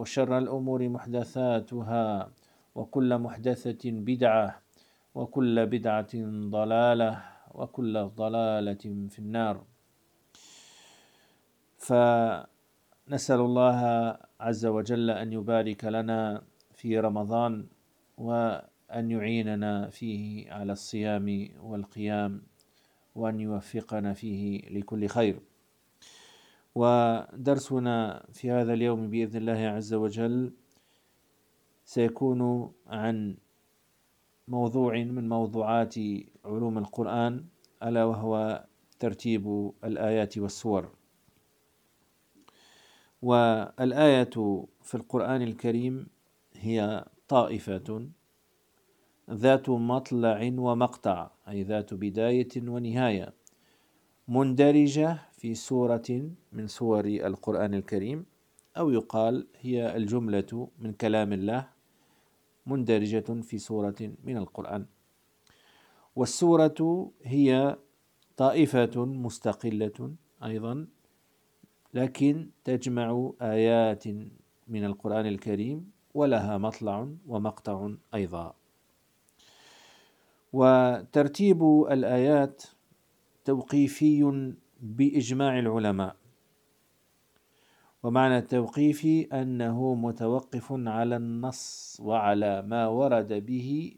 وشر الأمور محدثاتها وكل محدثة بدعة وكل بدعة ضلالة وكل ضلالة في النار. فنسأل الله عز وجل أن يبارك لنا في رمضان وأن يعيننا فيه على الصيام والقيام وأن يوفقنا فيه لكل خير. ودرسنا في هذا اليوم بإذن الله عز وجل سيكون عن موضوع من موضوعات علوم القرآن ألا وهو ترتيب الآيات والسور. والآية في القرآن الكريم هي طائفة ذات مطلع ومقطع أي ذات بداية ونهاية مندرجة في سورة من سور القرآن الكريم أو يقال هي الجملة من كلام الله مندرجة في سورة من القرآن. والسورة هي طائفة مستقلة أيضا لكن تجمع آيات من القرآن الكريم ولها مطلع ومقطع أيضا. وترتيب الآيات توقيفي بإجماع العلماء. ومعنى التوقيف أنه متوقف على النص وعلى ما ورد به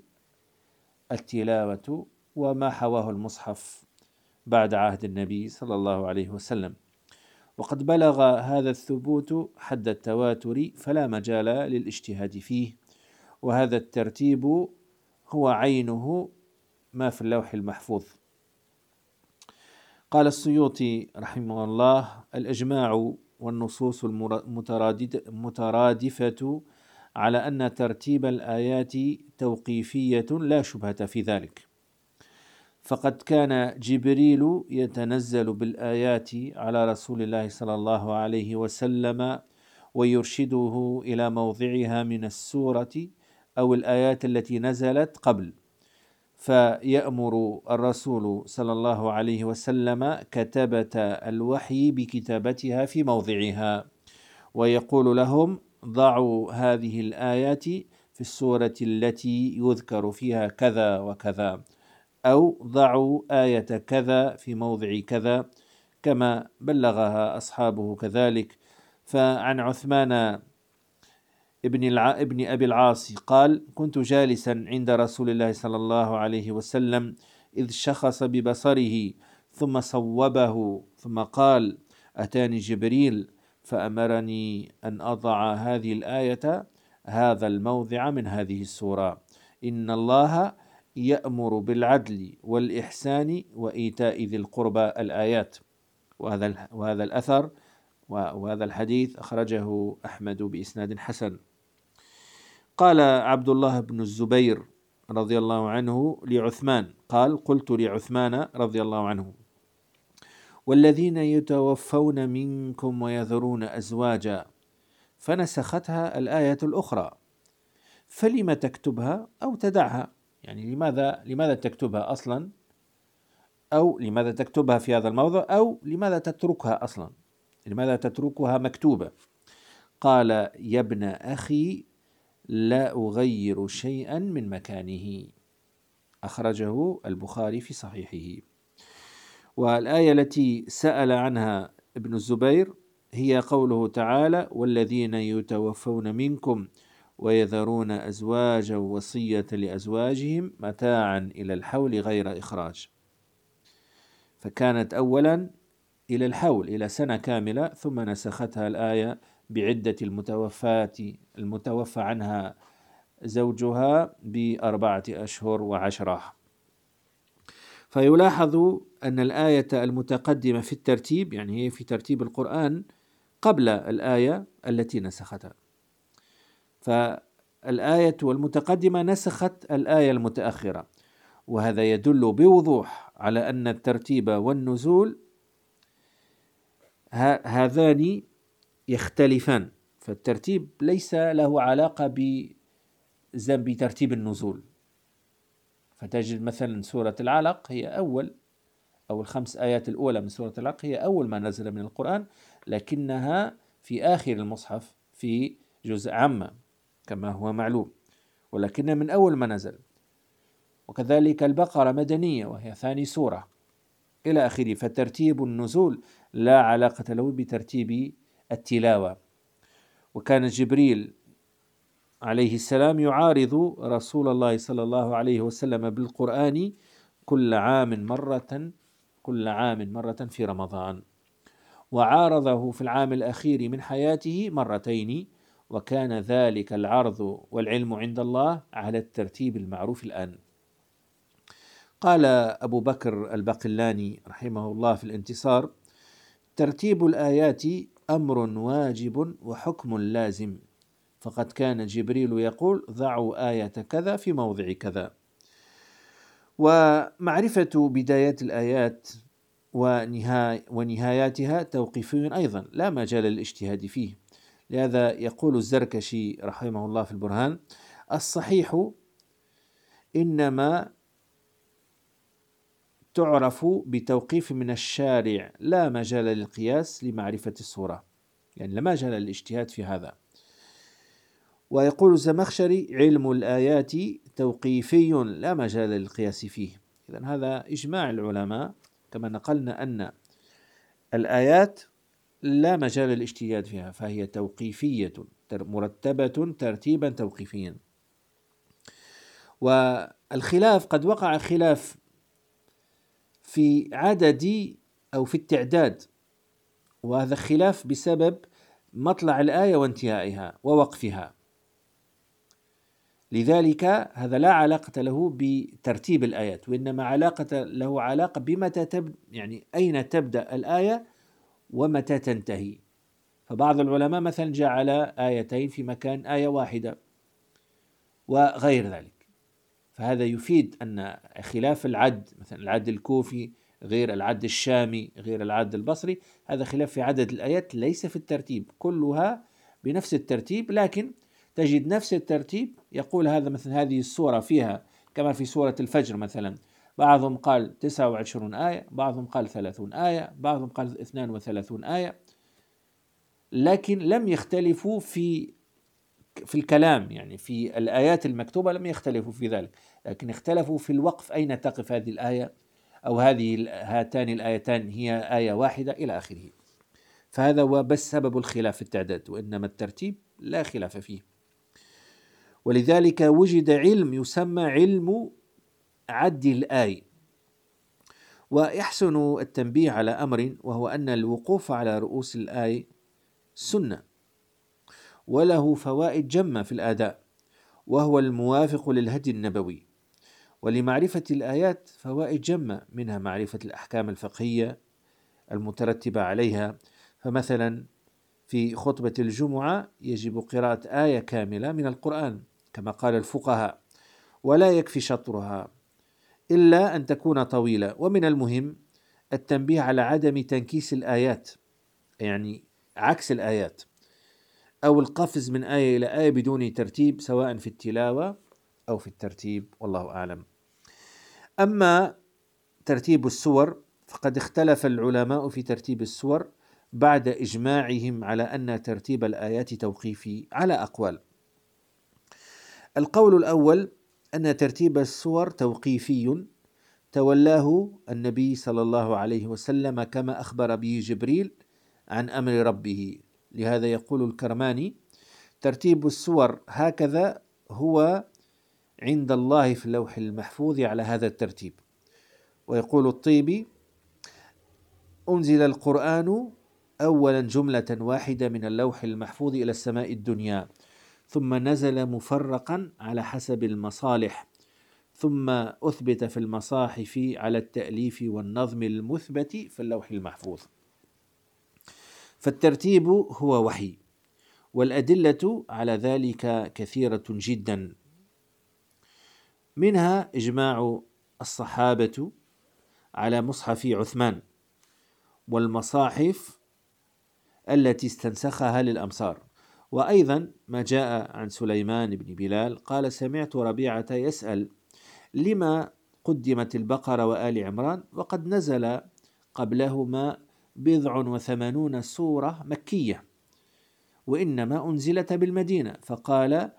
التلاوة وما حواه المصحف بعد عهد النبي صلى الله عليه وسلم. وقد بلغ هذا الثبوت حد التواتر فلا مجال للاجتهاد فيه وهذا الترتيب هو عينه ما في اللوح المحفوظ. قال السيوطي رحمه الله الإجماع والنصوص المترادفة على أن ترتيب الآيات توقيفية لا شبهة في ذلك. فقد كان جبريل يتنزل بالآيات على رسول الله صلى الله عليه وسلم ويرشده إلى موضعها من السورة أو الآيات التي نزلت قبل. فيأمر الرسول صلى الله عليه وسلم كتبة الوحي بكتابتها في موضعها. ويقول لهم ضعوا هذه الآيات في السورة التي يذكر فيها كذا وكذا أو ضعوا آية كذا في موضع كذا كما بلغها أصحابه كذلك. فعن عثمان ابن الع... ابن أبي العاص قال كنت جالسا عند رسول الله صلى الله عليه وسلم إذ شخص ببصره ثم صوبه ثم قال اتاني جبريل فأمرني أن أضع هذه الآية هذا الموضع من هذه السورة. إن الله يأمر بالعدل والإحسان وإيتاء ذي القربى الآيات. وهذا وهذا الأثر وهذا الحديث أخرجه أحمد بإسناد حسن. قال عبد الله بن الزبير رضي الله عنه لعثمان قال قلت لعثمان رضي الله عنه والذين يتوفون منكم ويذرون أزواجا فنسختها الآية الأخرى فلم تكتبها أو تدعها يعني لماذا لماذا تكتبها أصلا؟ أو لماذا تكتبها في هذا الموضع؟ أو لماذا تتركها أصلا؟ لماذا تتركها مكتوبة قال يا ابن أخي لا أغير شيئا من مكانه. أخرجه البخاري في صحيحه. والآية التي سأل عنها ابن الزبير هي قوله تعالى والذين يتوفون منكم ويذرون أزواجا وصية لأزواجهم متاعا إلى الحول غير إخراج فكانت أولا إلى الحول إلى سنة كاملة ثم نسختها الآية بعدة المتوفاة المتوفى عنها زوجها بأربعة أشهر وعشرة. فيلاحظ أن الآية المتقدمة في الترتيب يعني هي في ترتيب القرآن قبل الآية التي نسختها. فالآية المتقدمة نسخت الآية المتأخرة وهذا يدل بوضوح على أن الترتيب والنزول هذان يختلفان. فالترتيب ليس له علاقة بترتيب النزول. فتجد مثلا سورة العلق هي أول أو الخمس آيات الأولى من سورة العلق هي أول ما نزل من القرآن لكنها في آخر المصحف في جزء عامة كما هو معلوم. ولكن من أول ما نزل. وكذلك البقرة مدنية وهي ثاني سورة. إلى آخره. فترتيب النزول لا علاقة له بترتيب التلاوة. وكان جبريل عليه السلام يعارض رسول الله صلى الله عليه وسلم بالقرآن كل عام مرة كل عام مرة في رمضان. وعارضه في العام الأخير من حياته مرتين وكان ذلك العرض والعلم عند الله على الترتيب المعروف الآن. قال أبو بكر البقلاني رحمه الله في الانتصار ترتيب الآيات أمر واجب وحكم لازم. فقد كان جبريل يقول ضعوا آية كذا في موضع كذا. ومعرفة بدايات الآيات ونهاي ونهاياتها توقيفي أيضا لا مجال للاجتهاد فيه. لهذا يقول الزركشي رحمه الله في البرهان الصحيح إنما تعرف بتوقيف من الشارع لا مجال للقياس لمعرفة الصورة. يعني لا مجال للاجتهاد في هذا. ويقول الزمخشري علم الآيات توقيفي لا مجال للقياس فيه. إذا هذا إجماع العلماء. كما نقلنا أن الآيات لا مجال للاجتهاد فيها فهي توقيفية مرتبة ترتيبا توقيفيا. والخلاف قد وقع خلاف في عدد أو في التعداد وهذا خلاف بسبب مطلع الآية وانتهائها ووقفها. لذلك هذا لا علاقة له بترتيب الآيات وإنما علاقة له علاقة بمتى تب يعني أين تبدأ الآية ومتى تنتهي. فبعض العلماء مثلا جعل آيتين في مكان آية واحدة وغير ذلك. فهذا يفيد أن خلاف العد مثلا العد الكوفي غير العد الشامي غير العد البصري هذا خلاف في عدد الآيات ليس في الترتيب كلها بنفس الترتيب لكن تجد نفس الترتيب يقول هذا مثلا هذه السورة فيها كما في سورة الفجر مثلا بعضهم قال 29 آية بعضهم قال 30 آية بعضهم قال 32 آية لكن لم يختلفوا في في الكلام يعني في الآيات المكتوبة لم يختلفوا في ذلك. لكن اختلفوا في الوقف أين تقف هذه الآية أو هذه هاتان الآيتان هي آية واحدة إلى آخره. فهذا هو بس سبب الخلاف في التعداد وإنما الترتيب لا خلاف فيه. ولذلك وجد علم يسمى علم عد الآي. ويحسن التنبيه على أمر وهو أن الوقوف على رؤوس الآي سنة وله فوائد جمة في الآداء وهو الموافق للهدي النبوي. ولمعرفة الآيات فوائد جمة منها معرفة الأحكام الفقهية المترتبة عليها. فمثلا في خطبة الجمعة يجب قراءة آية كاملة من القرآن كما قال الفقهاء ولا يكفي شطرها إلا أن تكون طويلة. ومن المهم التنبيه على عدم تنكيس الآيات يعني عكس الآيات أو القفز من آية إلى آية بدون ترتيب سواء في التلاوة أو في الترتيب والله أعلم. أما ترتيب السور فقد اختلف العلماء في ترتيب السور بعد إجماعهم على أن ترتيب الآيات توقيفي على أقوال. القول الأول أن ترتيب السور توقيفي تولاه النبي صلى الله عليه وسلم كما أخبر به جبريل عن أمر ربه. لهذا يقول الكرماني ترتيب السور هكذا هو عند الله في اللوح المحفوظ على هذا الترتيب. ويقول الطيبي أنزل القرآن أولا جملة واحدة من اللوح المحفوظ إلى السماء الدنيا ثم نزل مفرقا على حسب المصالح ثم أثبت في المصاحف على التأليف والنظم المثبت في اللوح المحفوظ. فالترتيب هو وحي والأدلة على ذلك كثيرة جدا. منها إجماع الصحابة على مصحف عثمان والمصاحف التي استنسخها للأمصار. وأيضا ما جاء عن سليمان بن بلال قال سمعت ربيعة يسأل لما قدمت البقرة وآل عمران؟ وقد نزل قبلهما بضع وثمانون سورة مكية وإنما أنزلت بالمدينة فقال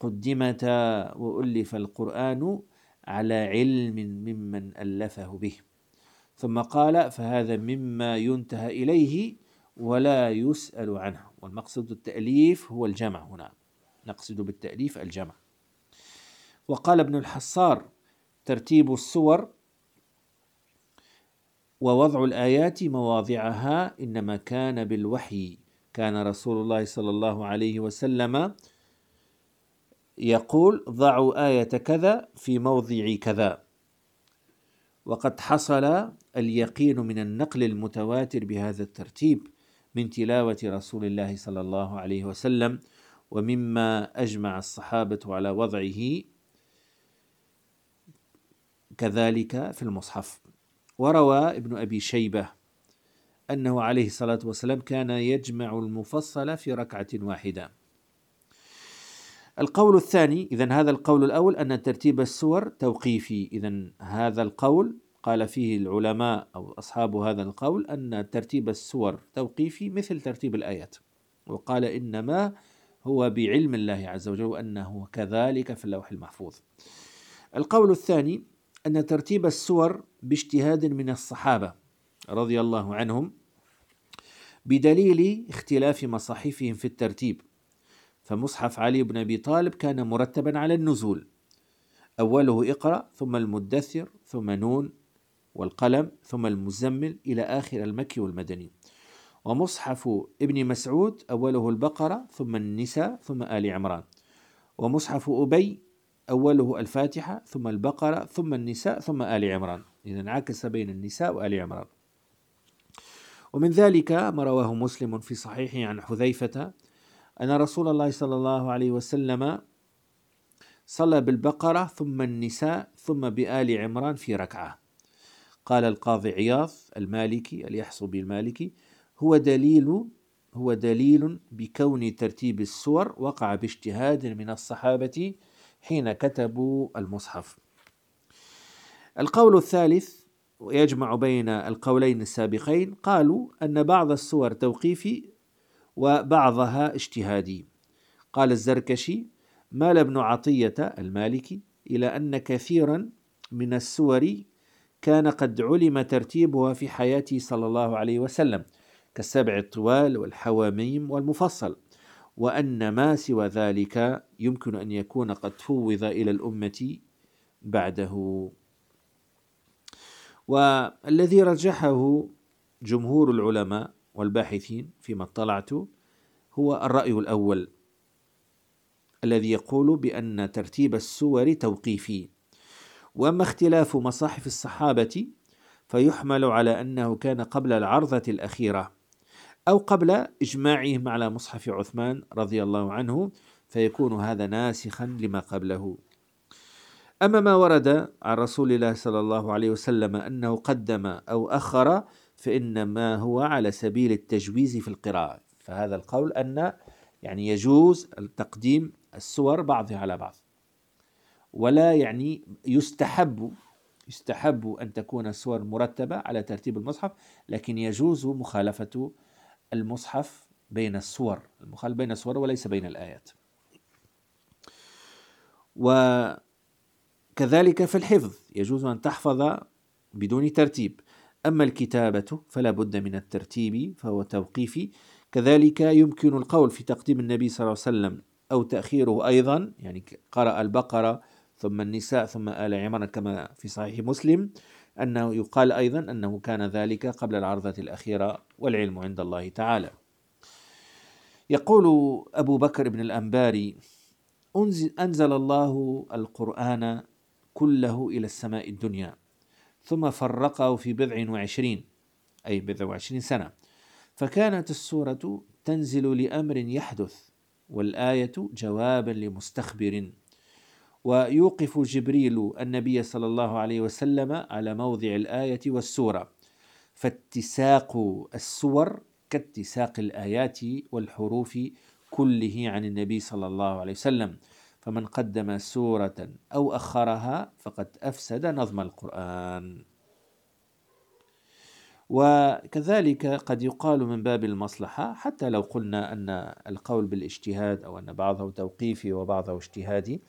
قدمتا وألف القرآن على علم ممن ألفه به. ثم قال فهذا مما ينتهى إليه ولا يسأل عنه. والمقصد التأليف هو الجمع هنا. نقصد بالتأليف الجمع. وقال ابن الحصار ترتيب الصور ووضع الآيات مواضعها إنما كان بالوحي. كان رسول الله صلى الله عليه وسلم يقول ضعوا آية كذا في موضع كذا. وقد حصل اليقين من النقل المتواتر بهذا الترتيب من تلاوة رسول الله صلى الله عليه وسلم ومما أجمع الصحابة على وضعه كذلك في المصحف. وروى ابن أبي شيبة أنه عليه الصلاة والسلام كان يجمع المفصل في ركعة واحدة. القول الثاني إذا هذا القول الأول أن ترتيب السور توقيفي. إذا هذا القول قال فيه العلماء أو أصحاب هذا القول أن ترتيب السور توقيفي مثل ترتيب الآيات. وقال إنما هو بعلم الله عز وجل وأنه كذلك في اللوح المحفوظ. القول الثاني أن ترتيب السور باجتهاد من الصحابة رضي الله عنهم بدليل اختلاف مصاحفهم في الترتيب. فمصحف علي بن أبي طالب كان مرتبا على النزول. أوله اقرأ ثم المدثر ثم نون والقلم ثم المزمل إلى آخر المكي والمدني. ومصحف ابن مسعود أوله البقرة ثم النساء ثم آل عمران. ومصحف أبي أوله الفاتحة ثم البقرة ثم النساء ثم آل عمران. إذا انعكس بين النساء وآل عمران. ومن ذلك ما رواه مسلم في صحيحه عن حذيفة أن رسول الله صلى الله عليه وسلم صلى بالبقرة ثم النساء ثم بآل عمران في ركعة. قال القاضي عياض المالكي اليحصبي المالكي هو دليل هو دليل بكون ترتيب السور وقع باجتهاد من الصحابة حين كتبوا المصحف. القول الثالث ويجمع بين القولين السابقين قالوا أن بعض السور توقيفي وبعضها اجتهادي. قال الزركشي مال ابن عطية المالكي إلى أن كثيرا من السور كان قد علم ترتيبها في حياته صلى الله عليه وسلم كالسبع الطوال والحواميم والمفصل وأن ما سوى ذلك يمكن أن يكون قد فوض إلى الأمة بعده. والذي رجحه جمهور العلماء والباحثين فيما اطلعت هو الرأي الأول الذي يقول بأن ترتيب السور توقيفي وأما اختلاف مصاحف الصحابة فيحمل على أنه كان قبل العرضة الأخيرة أو قبل إجماعهم على مصحف عثمان رضي الله عنه فيكون هذا ناسخا لما قبله. أما ما ورد عن رسول الله صلى الله عليه وسلم أنه قدم أو أخر فإنما هو على سبيل التجويز في القراءة. فهذا القول أن يعني يجوز تقديم السور بعضها على بعض. ولا يعني يستحب يستحب أن تكون السور مرتبة على ترتيب المصحف لكن يجوز مخالفة المصحف بين السور المخالف بين السور وليس بين الآيات. وكذلك في الحفظ يجوز أن تحفظ بدون ترتيب. أما الكتابة فلا بد من الترتيب فهو توقيفي. كذلك يمكن القول في تقديم النبي صلى الله عليه وسلم أو تأخيره أيضا يعني قرأ البقرة ثم النساء ثم آل عمران كما في صحيح مسلم أنه يقال أيضا أنه كان ذلك قبل العرضة الأخيرة والعلم عند الله تعالى. يقول أبو بكر بن الأنباري أنزل الله القرآن كله إلى السماء الدنيا. ثم فرقه في بضع وعشرين أي بضع وعشرين سنة. فكانت السورة تنزل لأمر يحدث والآية جوابا لمستخبر. ويوقف جبريل النبي صلى الله عليه وسلم على موضع الآية والسورة. فاتساق السور كاتساق الآيات والحروف كله عن النبي صلى الله عليه وسلم. فمن قدم سورة أو أخرها فقد أفسد نظم القرآن. وكذلك قد يقال من باب المصلحة حتى لو قلنا أن القول بالاجتهاد أو أن بعضه توقيفي وبعضه اجتهادي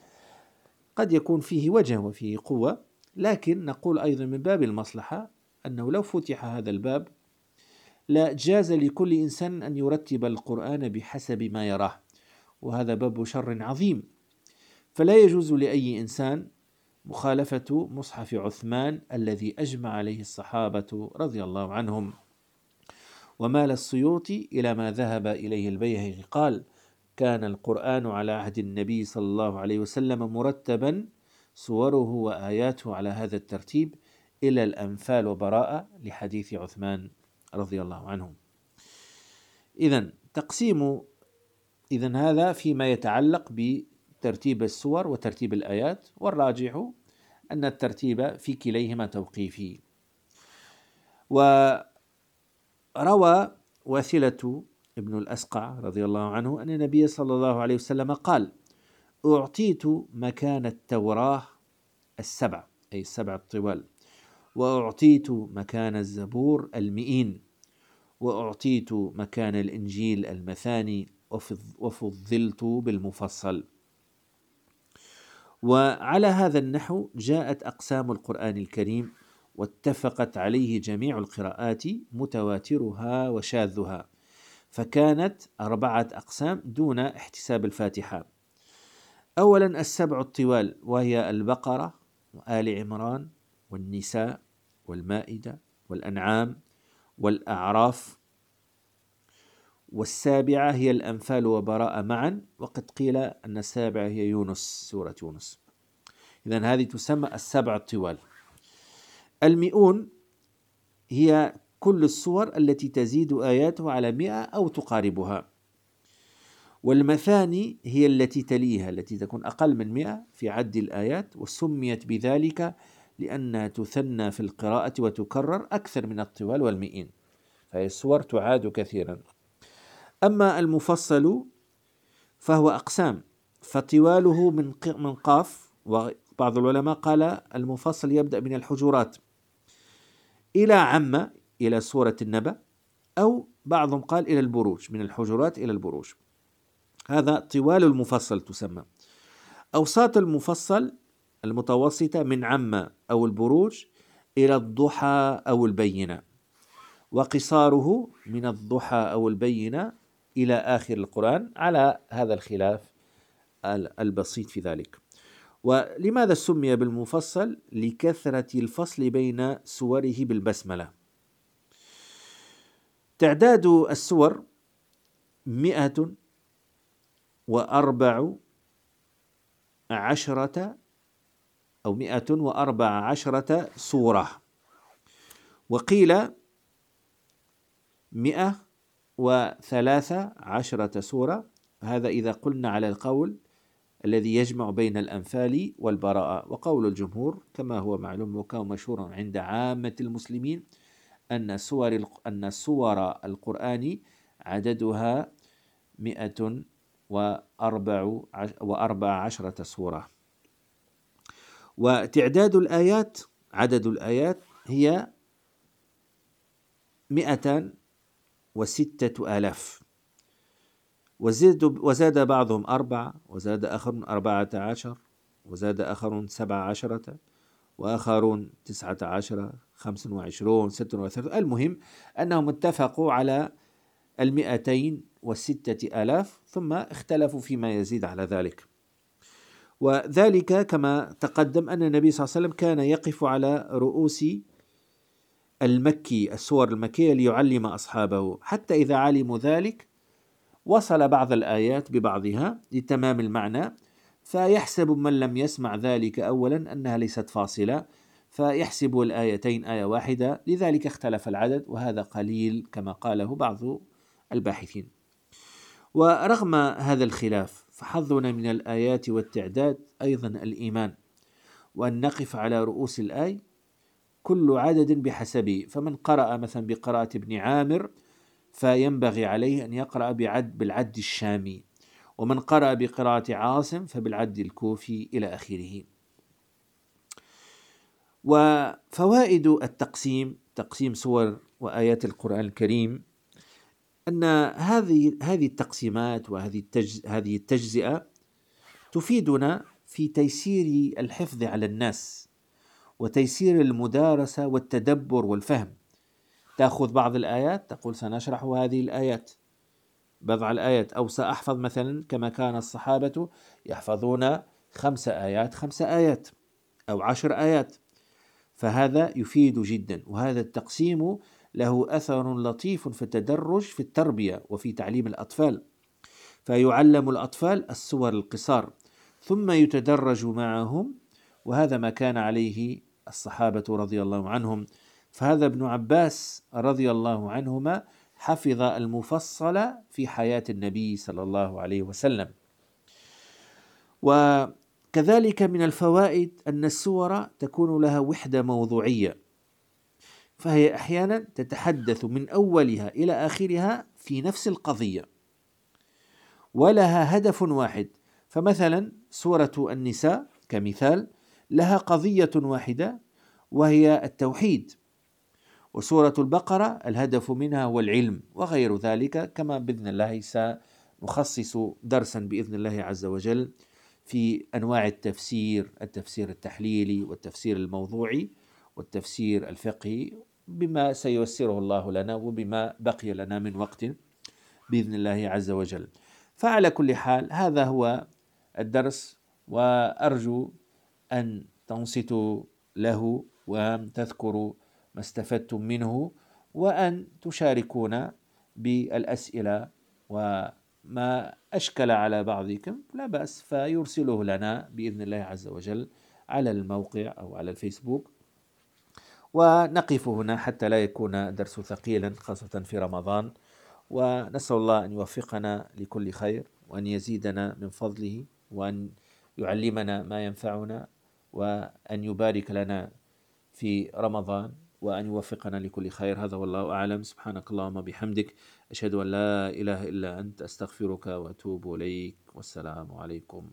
قد يكون فيه وجه وفيه قوة. لكن نقول أيضا من باب المصلحة أنه لو فتح هذا الباب لا جاز لكل إنسان أن يرتب القرآن بحسب ما يراه. وهذا باب شر عظيم. فلا يجوز لأي إنسان مخالفة مصحف عثمان الذي أجمع عليه الصحابة رضي الله عنهم. ومال السيوطي إلى ما ذهب إليه البيهقي. قال كان القرآن على عهد النبي صلى الله عليه وسلم مرتبا صوره وآياته على هذا الترتيب إلى الأنفال وبراءة لحديث عثمان رضي الله عنه. إذا تقسيم إذا هذا فيما يتعلق ب ترتيب السور وترتيب الآيات والراجح أن الترتيب في كليهما توقيفي. وروى وثلة ابن الأسقع رضي الله عنه أن النبي صلى الله عليه وسلم قال أعطيت مكان التوراة السبع أي السبع الطوال وأعطيت مكان الزبور المئين وأعطيت مكان الإنجيل المثاني وفضلت بالمفصل. وعلى هذا النحو جاءت أقسام القرآن الكريم واتفقت عليه جميع القراءات متواترها وشاذها فكانت أربعة أقسام دون احتساب الفاتحة. أولا السبع الطوال وهي البقرة وآل عمران والنساء والمائدة والأنعام والأعراف والسابعة هي الأنفال وبراء معا وقد قيل أن السابعة هي يونس سورة يونس. إذا هذه تسمى السبع الطوال المئون هي كل الصور التي تزيد آياته على مئة أو تقاربها. والمثاني هي التي تليها التي تكون أقل من مئة في عد الآيات وسميت بذلك لأنها تثنى في القراءة وتكرر أكثر من الطوال والمئين. فهي الصور تعاد كثيرا. أما المفصل فهو أقسام. فطواله من من قاف وبعض العلماء قال المفصل يبدأ من الحجرات إلى عم إلى سورة النبأ أو بعضهم قال إلى البروج من الحجرات إلى البروج. هذا طوال المفصل تسمى. أوساط المفصل المتوسطة من عم أو البروج إلى الضحى أو البينة. وقصاره من الضحى أو البينة إلى آخر القرآن على هذا الخلاف البسيط في ذلك. ولماذا سمي بالمفصل؟ لكثرة الفصل بين سوره بالبسملة. تعداد السور مئة وأربع عشرة أو مئة وأربع عشرة سورة. وقيل مئة وثلاثة عشرة سورة. هذا إذا قلنا على القول الذي يجمع بين الأنفال والبراءة. وقول الجمهور كما هو معلوم وكان مشهورا عند عامة المسلمين أن سور أن السور القرآن عددها مئة وأربع وأربع عشرة سورة. وتعداد الآيات عدد الآيات هي مئتان وستة آلاف. وزاد, وزاد بعضهم أربعة وزاد آخر أربعة عشر وزاد آخر سبعة عشرة وآخرون تسعة عشر خمس وعشرون ستة وثلاثون المهم أنهم اتفقوا على المئتين وستة آلاف ثم اختلفوا فيما يزيد على ذلك. وذلك كما تقدم أن النبي صلى الله عليه وسلم كان يقف على رؤوس المكي السور المكية ليعلم أصحابه. حتى إذا علموا ذلك وصل بعض الآيات ببعضها لتمام المعنى فيحسب من لم يسمع ذلك أولا أنها ليست فاصلة فيحسب الآيتين آية واحدة. لذلك اختلف العدد وهذا قليل كما قاله بعض الباحثين. ورغم هذا الخلاف فحظنا من الآيات والتعداد أيضا الإيمان وأن نقف على رؤوس الآي كل عدد بحسبه فمن قرأ مثلا بقراءة ابن عامر فينبغي عليه أن يقرأ بعد بالعد الشامي ومن قرأ بقراءة عاصم فبالعد الكوفي إلى آخره. وفوائد التقسيم تقسيم سور وآيات القرآن الكريم أن هذه هذه التقسيمات وهذه التجز هذه التجزئة تفيدنا في تيسير الحفظ على الناس. وتيسير المدارسة والتدبر والفهم. تأخذ بعض الآيات تقول سنشرح هذه الآيات. بضع الآيات أو سأحفظ مثلا كما كان الصحابة يحفظون خمس آيات خمس آيات أو عشر آيات. فهذا يفيد جدا وهذا التقسيم له أثر لطيف في التدرج في التربية وفي تعليم الأطفال. فيعلم الأطفال السور القصار ثم يتدرج معهم وهذا ما كان عليه الصحابة رضي الله عنهم. فهذا ابن عباس رضي الله عنهما حفظ المفصل في حياة النبي صلى الله عليه وسلم. وكذلك من الفوائد أن السور تكون لها وحدة موضوعية. فهي أحيانا تتحدث من أولها إلى آخرها في نفس القضية. ولها هدف واحد. فمثلا سورة النساء كمثال لها قضية واحدة وهي التوحيد وسورة البقرة الهدف منها هو العلم وغير ذلك كما بإذن الله سنخصص درسا بإذن الله عز وجل في أنواع التفسير التفسير التحليلي والتفسير الموضوعي والتفسير الفقهي بما سيسره الله لنا وبما بقي لنا من وقت بإذن الله عز وجل. فعلى كل حال هذا هو الدرس وأرجو أن تنصتوا له وأن تذكروا ما استفدتم منه وأن تشاركونا بالأسئلة وما أشكل على بعضكم لا بأس فيرسله لنا بإذن الله عز وجل على الموقع أو على الفيسبوك. ونقف هنا حتى لا يكون الدرس ثقيلا خاصة في رمضان. ونسأل الله أن يوفقنا لكل خير وأن يزيدنا من فضله وأن يعلمنا ما ينفعنا وأن يبارك لنا في رمضان وأن يوفقنا لكل خير. هذا والله أعلم. سبحانك اللهم بحمدك أشهد أن لا إله إلا أنت. أستغفرك وأتوب إليك. والسلام عليكم.